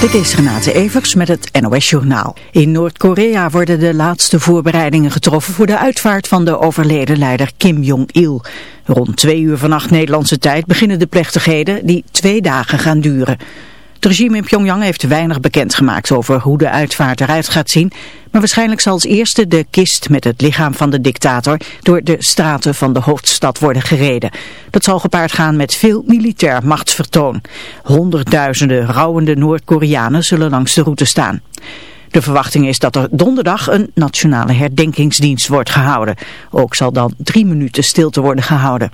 Dit is Renate Evers met het NOS Journaal. In Noord-Korea worden de laatste voorbereidingen getroffen voor de uitvaart van de overleden leider Kim Jong-il. Rond twee uur vannacht Nederlandse tijd beginnen de plechtigheden die twee dagen gaan duren. Het regime in Pyongyang heeft weinig bekendgemaakt over hoe de uitvaart eruit gaat zien. Maar waarschijnlijk zal als eerste de kist met het lichaam van de dictator door de straten van de hoofdstad worden gereden. Dat zal gepaard gaan met veel militair machtsvertoon. Honderdduizenden rouwende Noord-Koreanen zullen langs de route staan. De verwachting is dat er donderdag een nationale herdenkingsdienst wordt gehouden. Ook zal dan drie minuten stilte worden gehouden.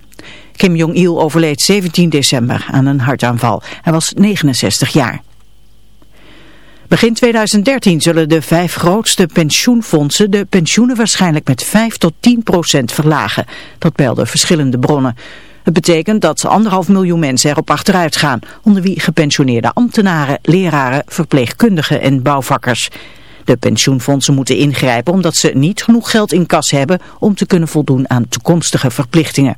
Kim Jong-il overleed 17 december aan een hartaanval. Hij was 69 jaar. Begin 2013 zullen de vijf grootste pensioenfondsen de pensioenen waarschijnlijk met 5 tot 10 procent verlagen. Dat belden verschillende bronnen. Het betekent dat anderhalf miljoen mensen erop achteruit gaan, onder wie gepensioneerde ambtenaren, leraren, verpleegkundigen en bouwvakkers. De pensioenfondsen moeten ingrijpen omdat ze niet genoeg geld in kas hebben om te kunnen voldoen aan toekomstige verplichtingen.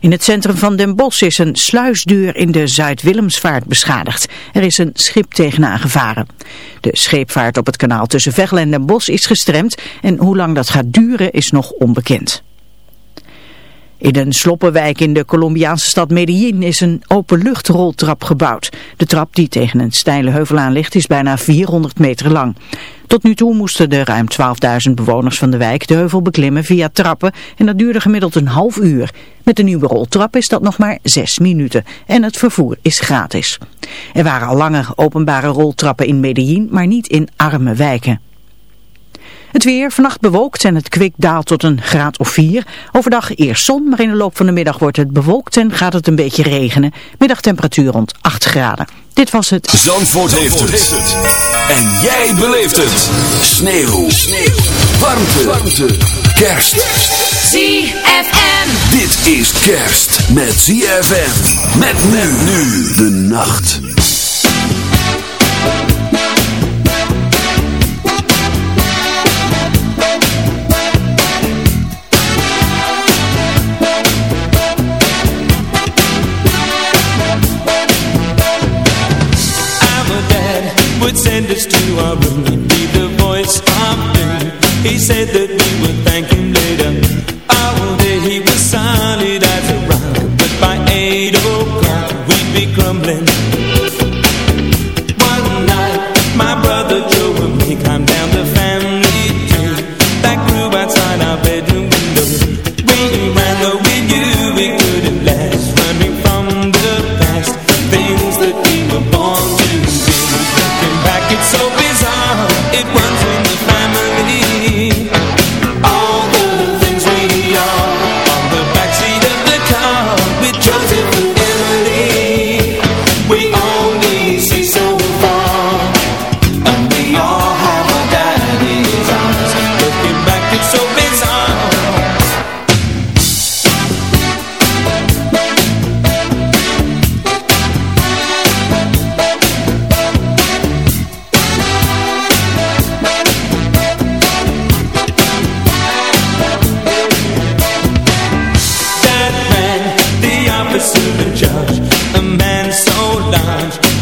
In het centrum van Den Bosch is een sluisdeur in de Zuid-Willemsvaart beschadigd. Er is een schip tegenaan gevaren. De scheepvaart op het kanaal tussen Veghel en Den Bosch is gestremd en hoe lang dat gaat duren is nog onbekend. In een sloppenwijk in de Colombiaanse stad Medellin is een openluchtroltrap gebouwd. De trap die tegen een steile heuvel aan ligt is bijna 400 meter lang. Tot nu toe moesten de ruim 12.000 bewoners van de wijk de heuvel beklimmen via trappen en dat duurde gemiddeld een half uur. Met de nieuwe roltrap is dat nog maar 6 minuten en het vervoer is gratis. Er waren al langer openbare roltrappen in Medellin, maar niet in arme wijken. Het weer, vannacht bewolkt en het kwik daalt tot een graad of 4. Overdag eerst zon, maar in de loop van de middag wordt het bewolkt en gaat het een beetje regenen. Middagtemperatuur rond 8 graden. Dit was het. Zandvoort, heeft, het. En jij beleeft het. Sneeuw. Sneeuw. Warmte. Warmte. Kerst. ZFM. Dit is kerst met ZFM. Met men nu de nacht. He said that we would thank him later. Oh, All day he was solid as a rock. But by eight o'clock we'd be crumbling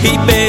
¡Peep me!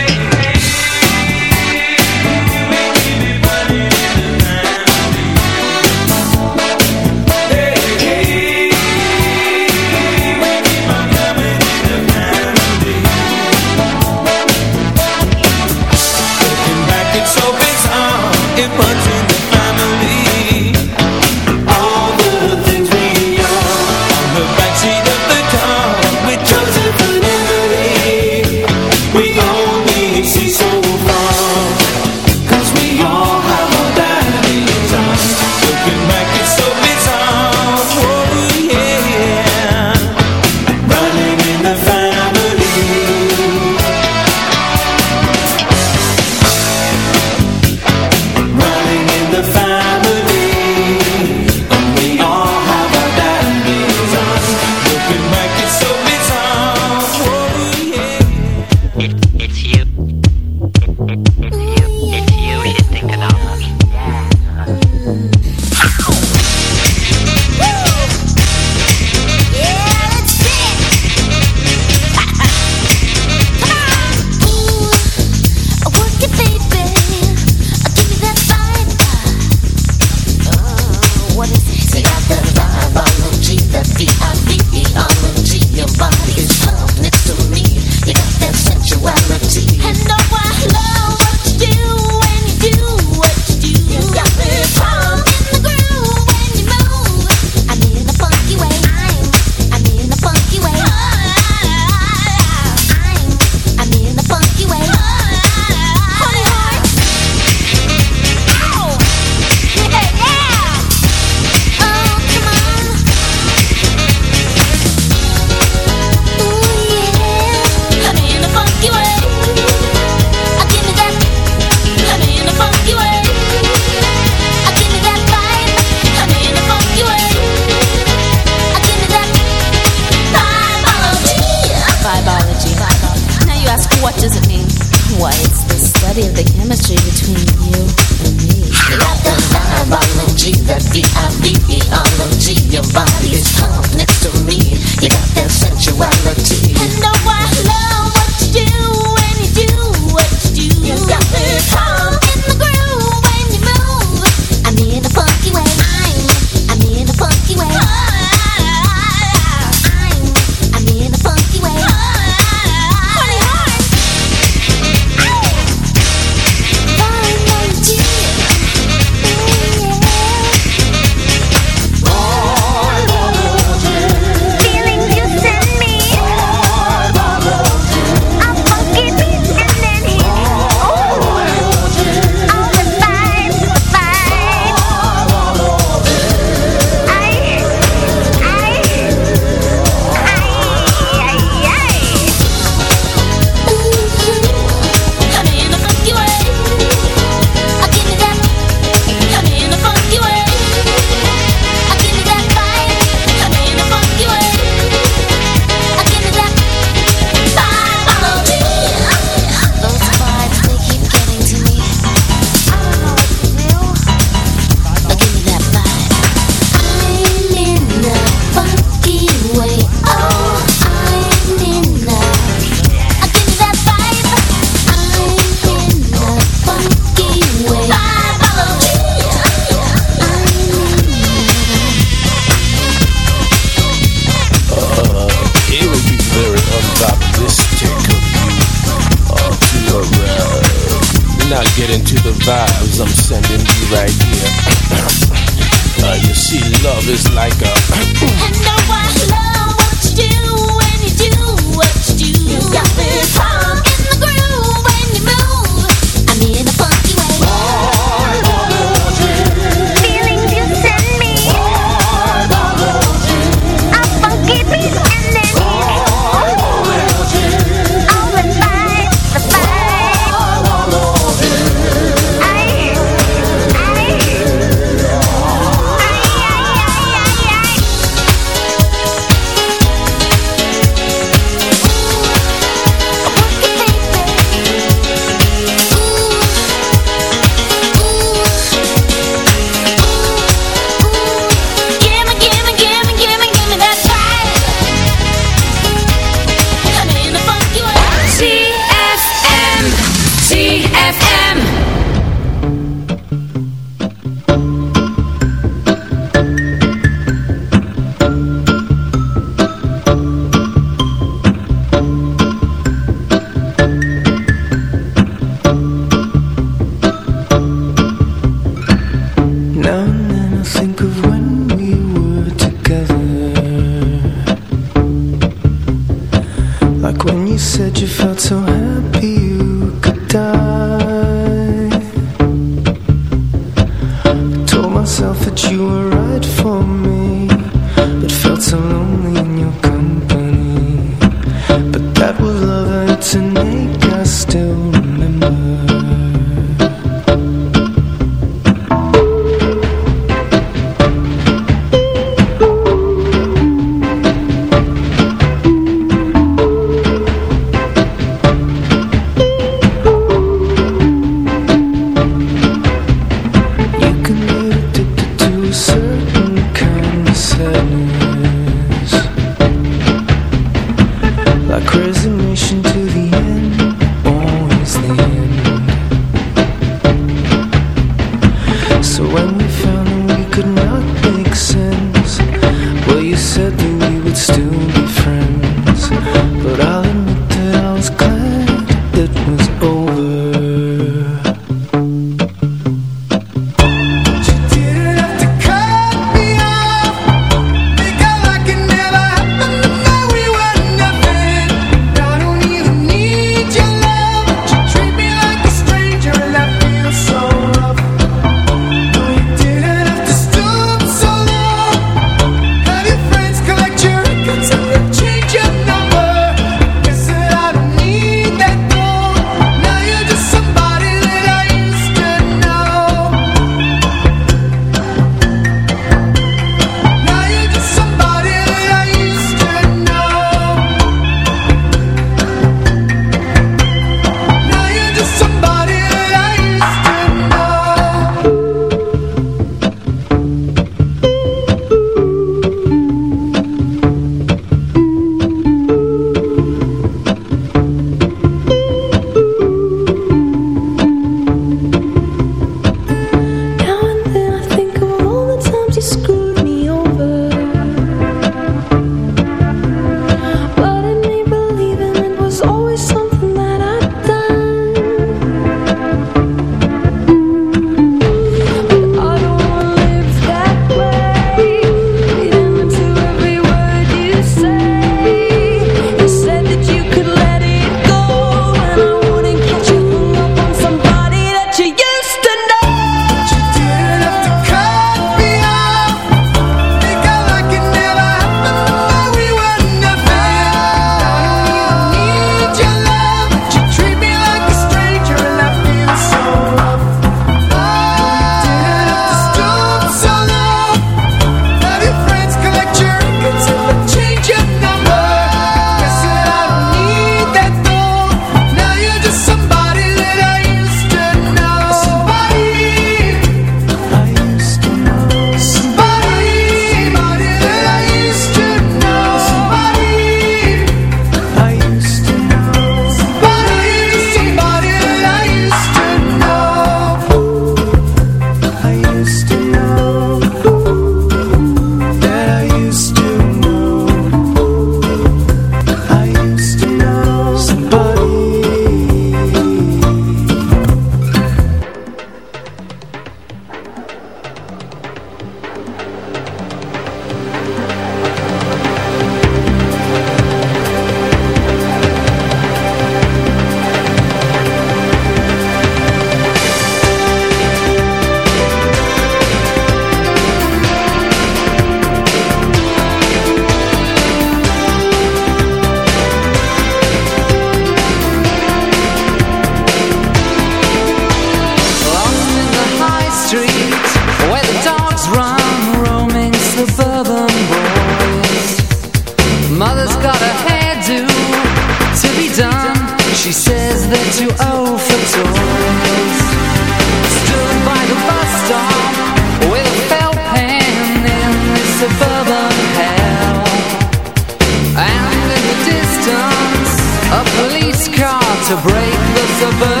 to break the suburb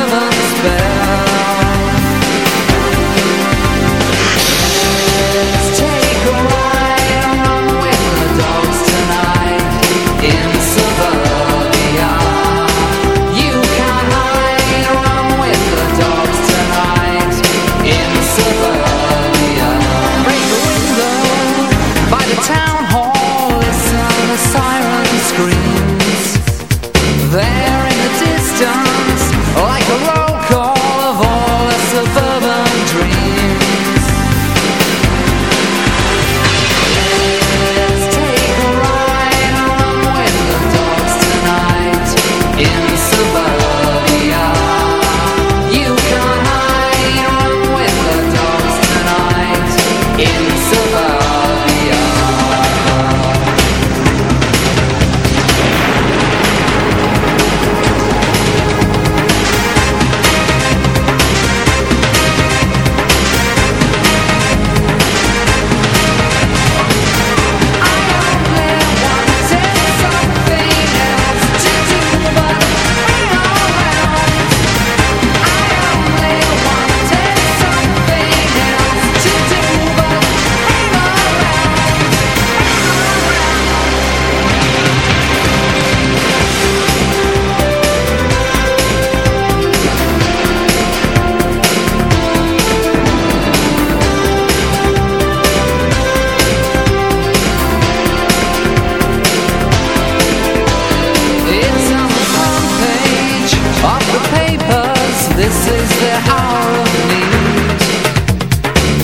This is the of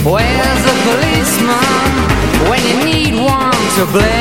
Where's the policeman When you need one to blame?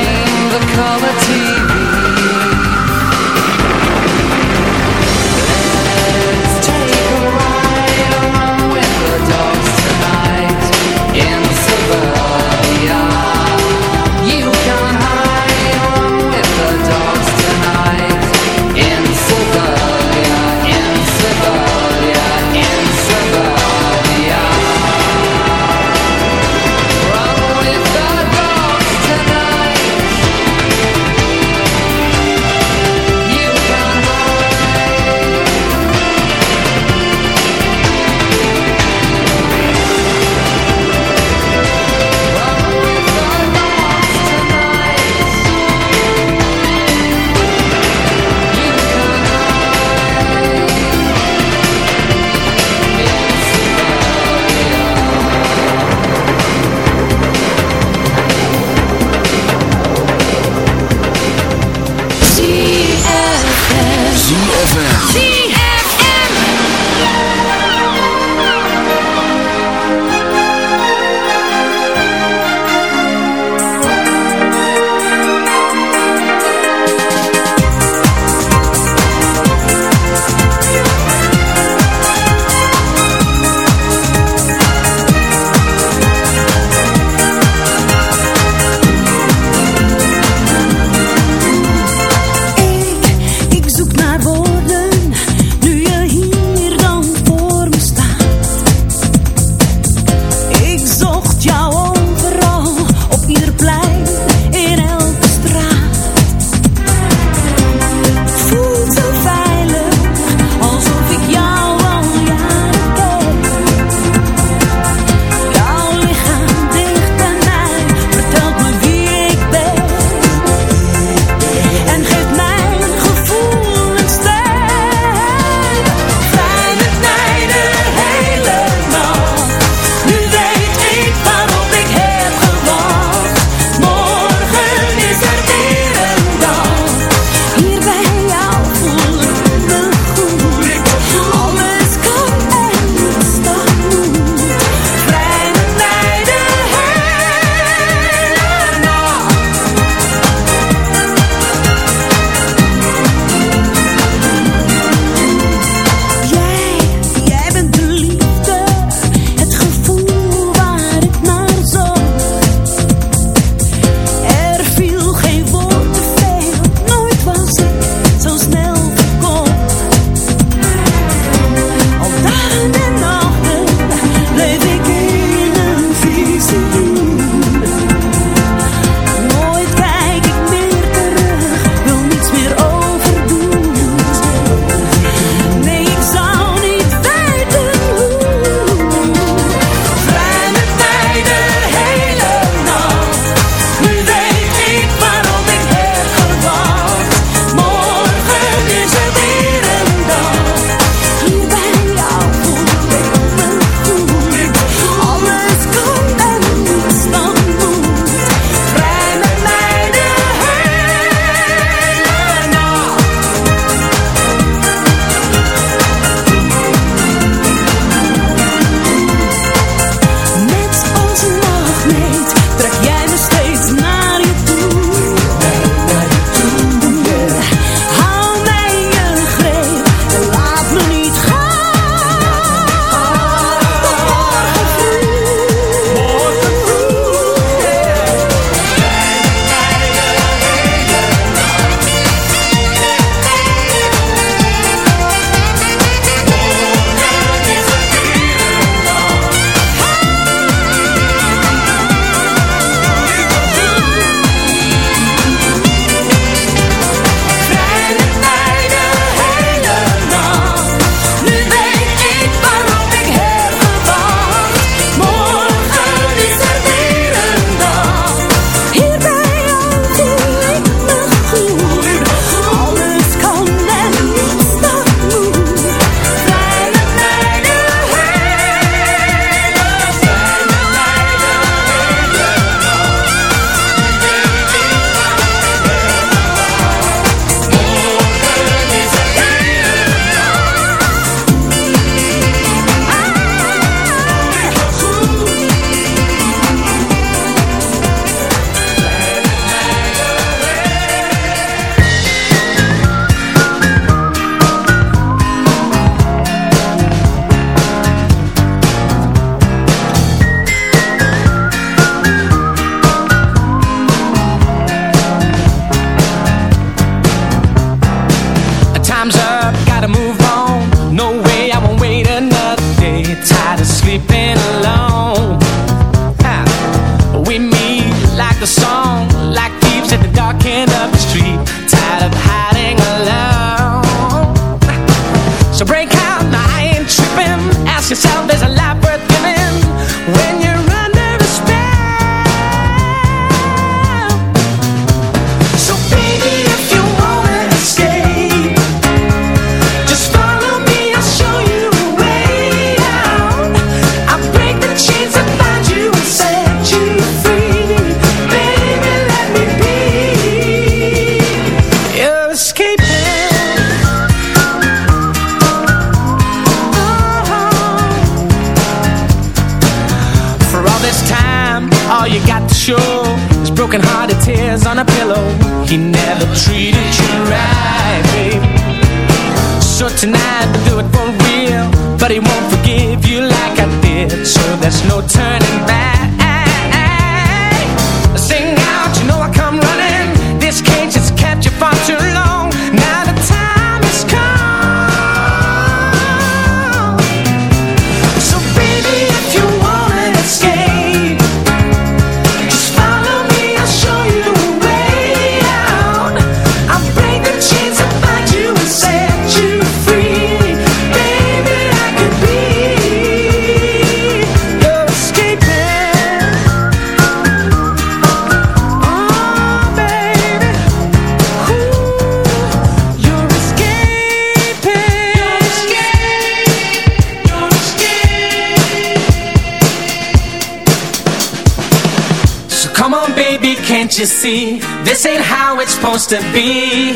supposed to be.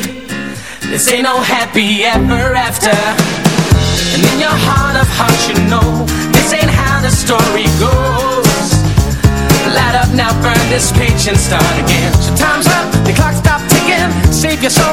This ain't no happy ever after. And in your heart of hearts you know This ain't how the story goes. Light up now, burn this page and start again. So time's up, the clock stopped ticking. Save your soul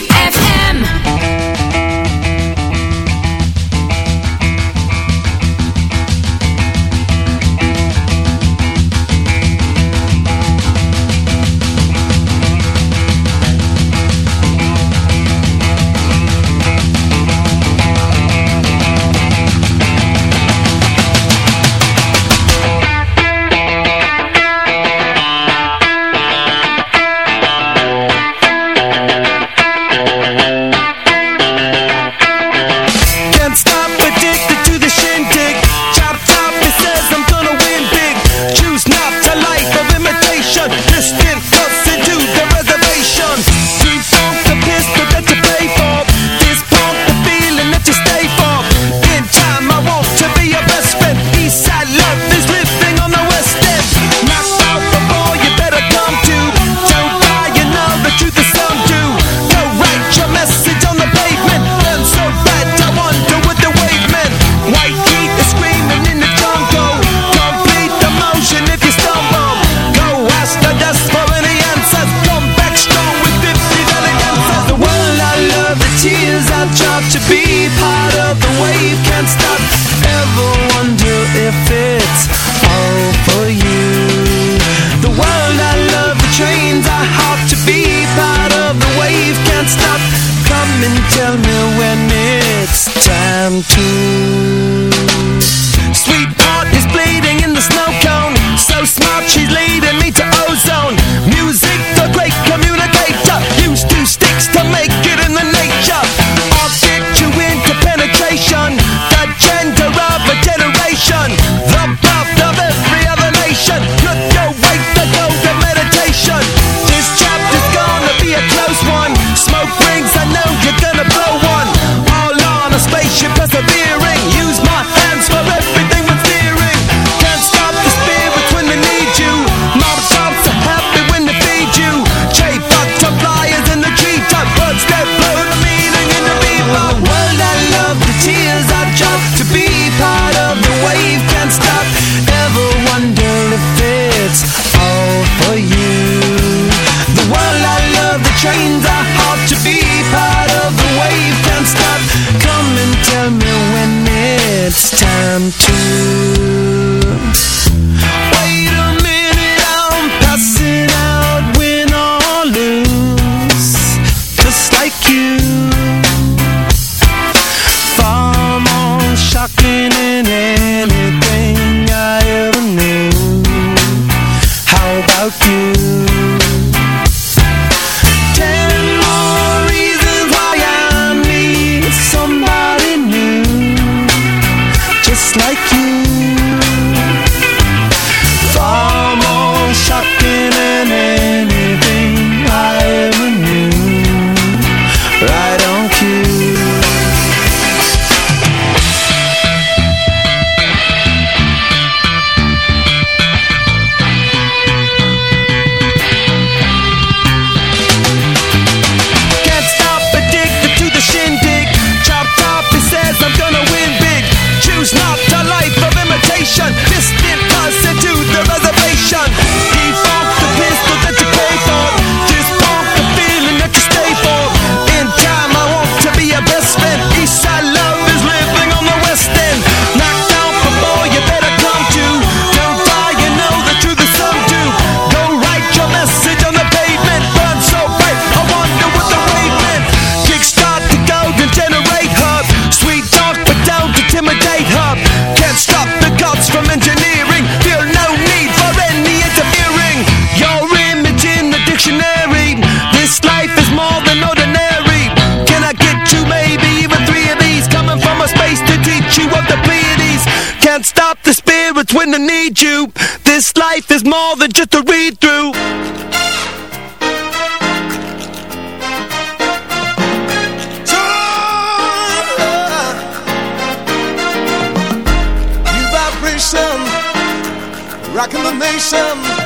you. This life is more than just a read through Time. New vibration Rocking the nation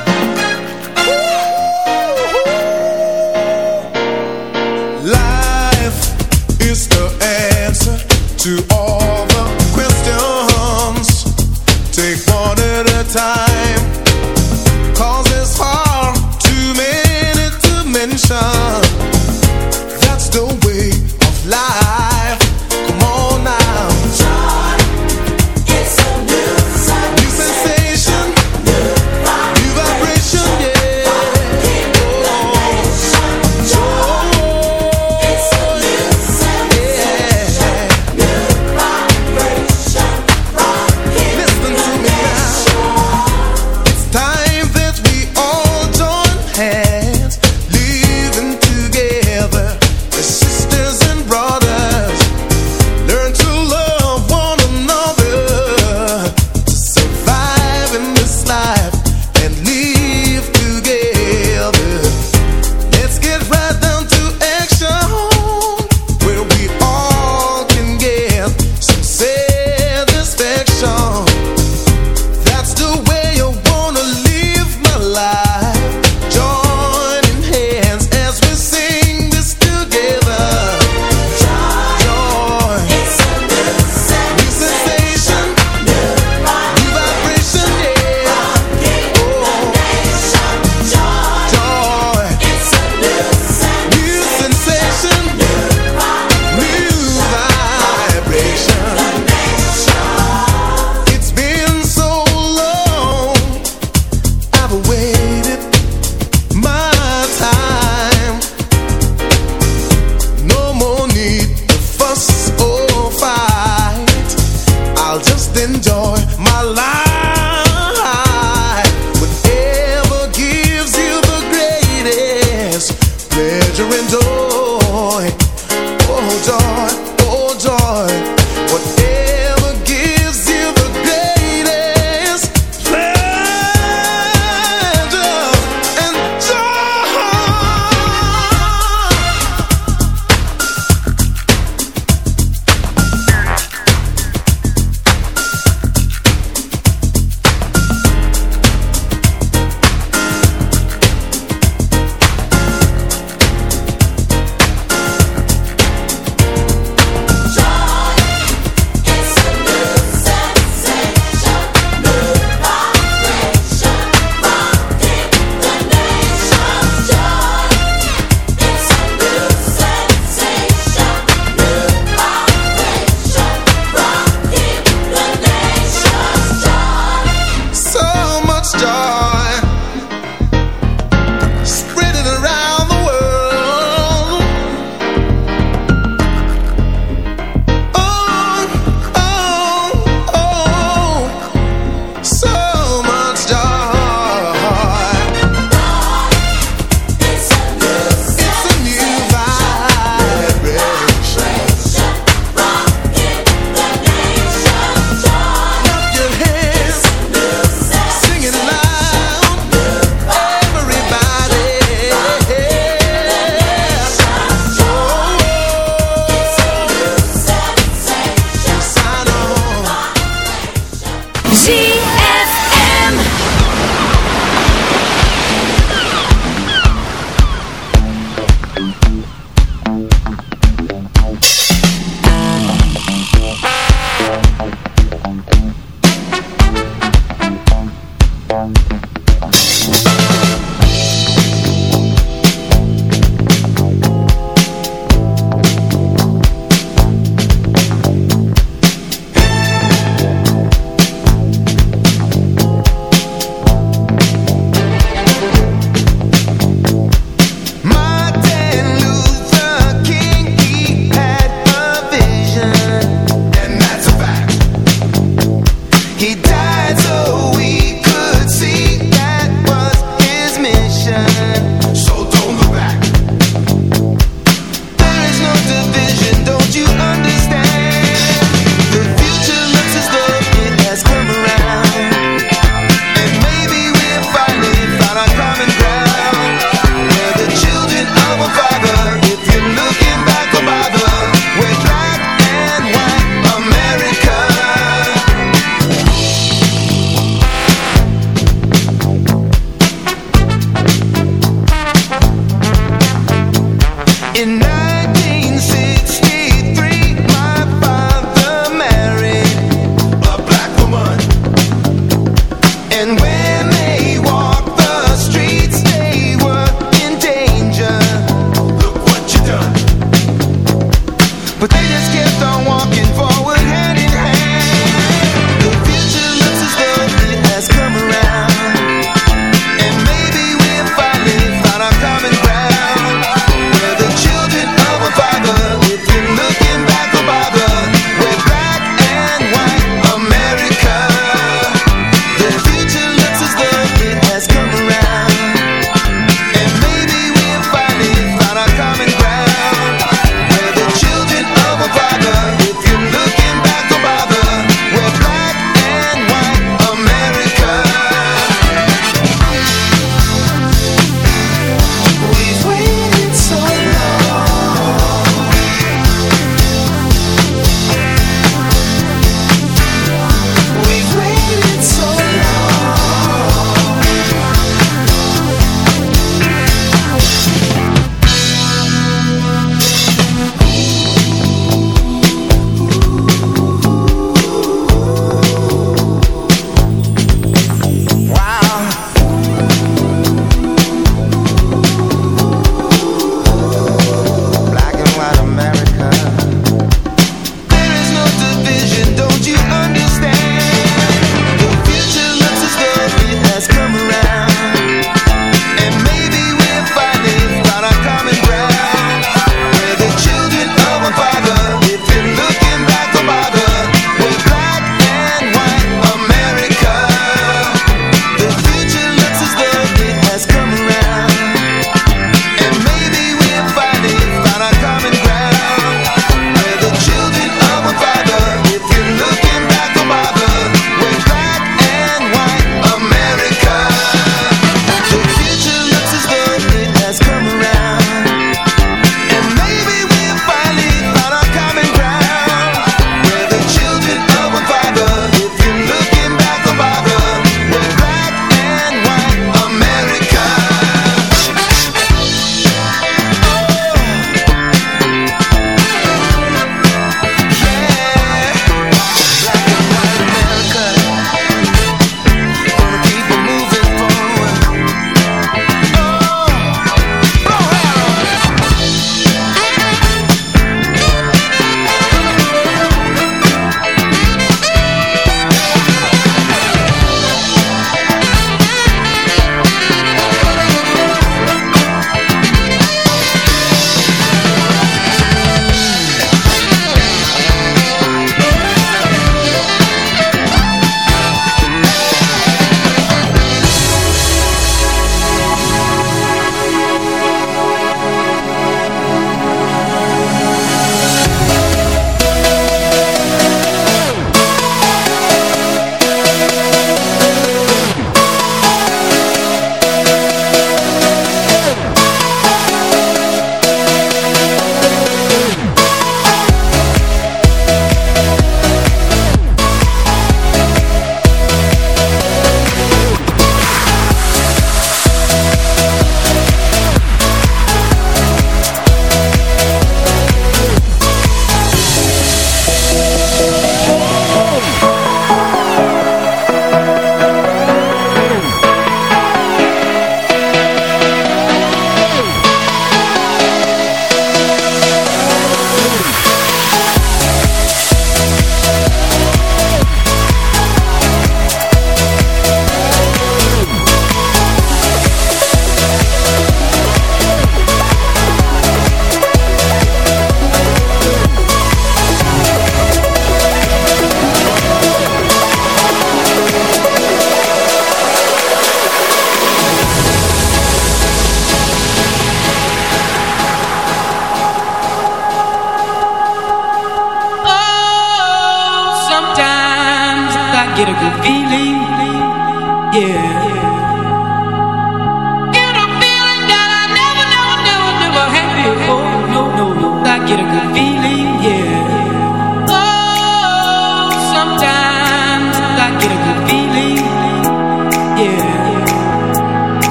And now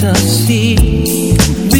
to see.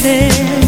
feeling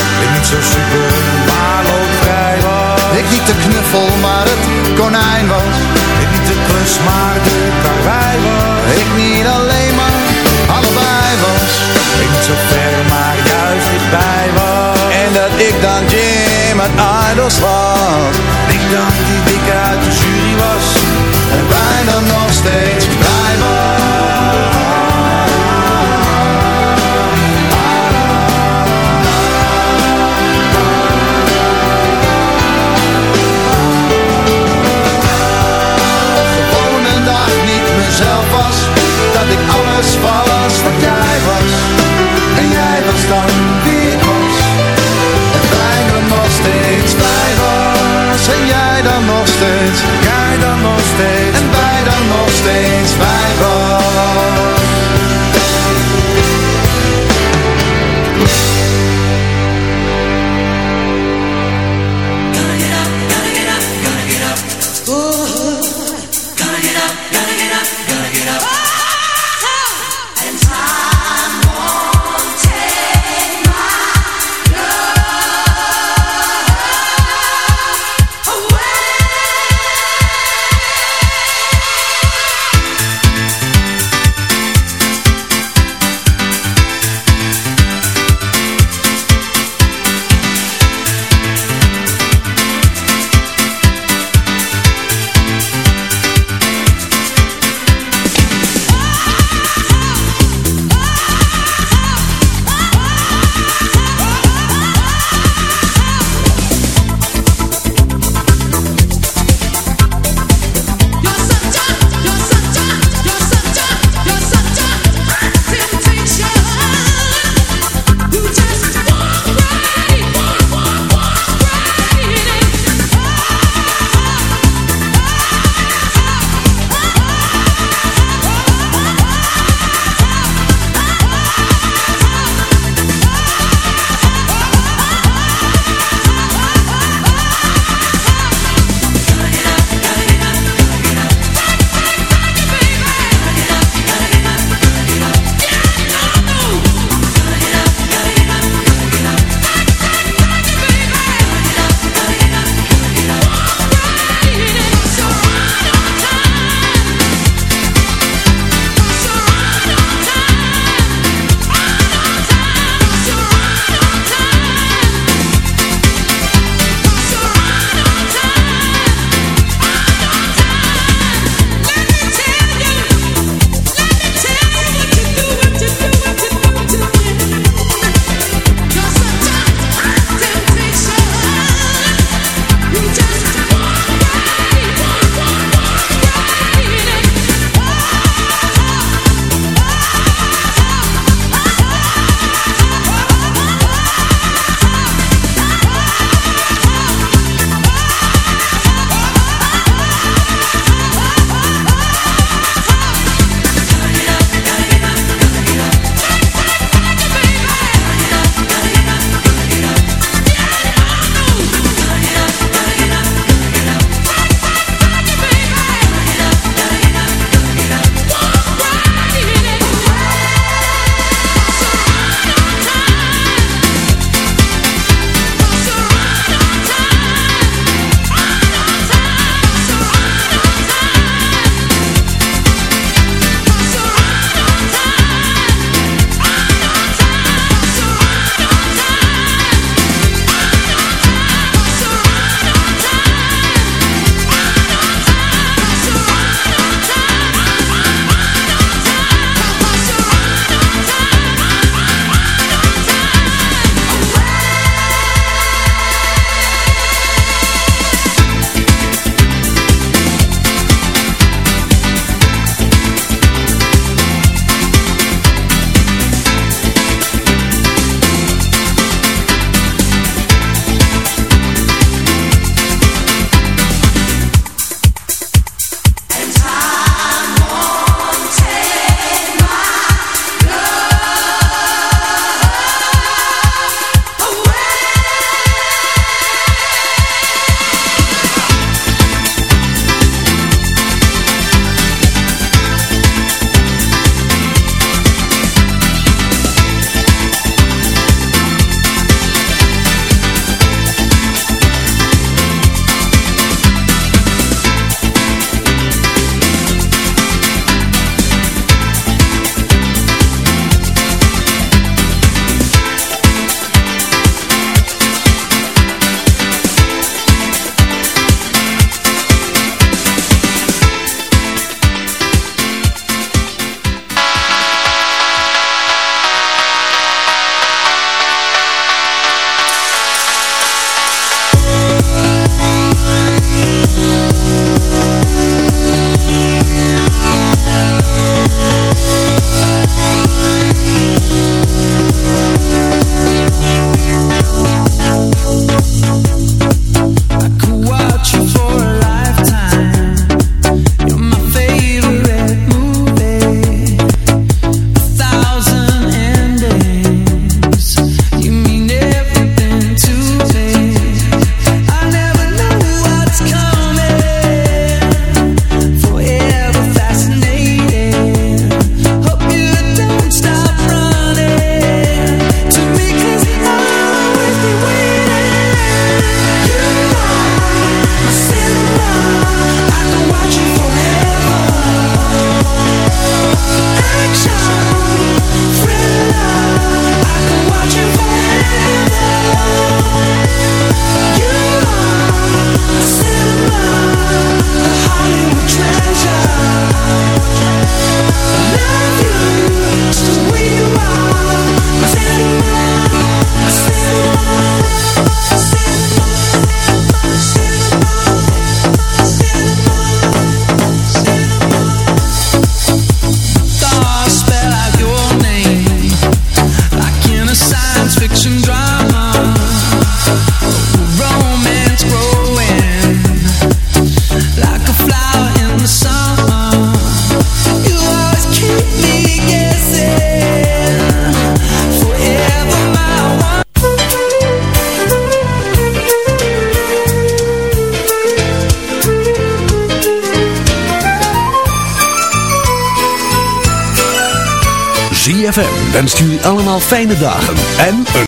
Niet de knuffel, maar het konijn was. Ik niet de klus, maar de karwei was. Ik niet alleen, maar allebei was. Ik niet zo ver, maar juist dichtbij was. En dat ik dan Jim uit Idols was. Ik dan die En wij dan nog steeds wij was. Jij dan nog steeds Jij dan nog steeds. En wij dan nog steeds was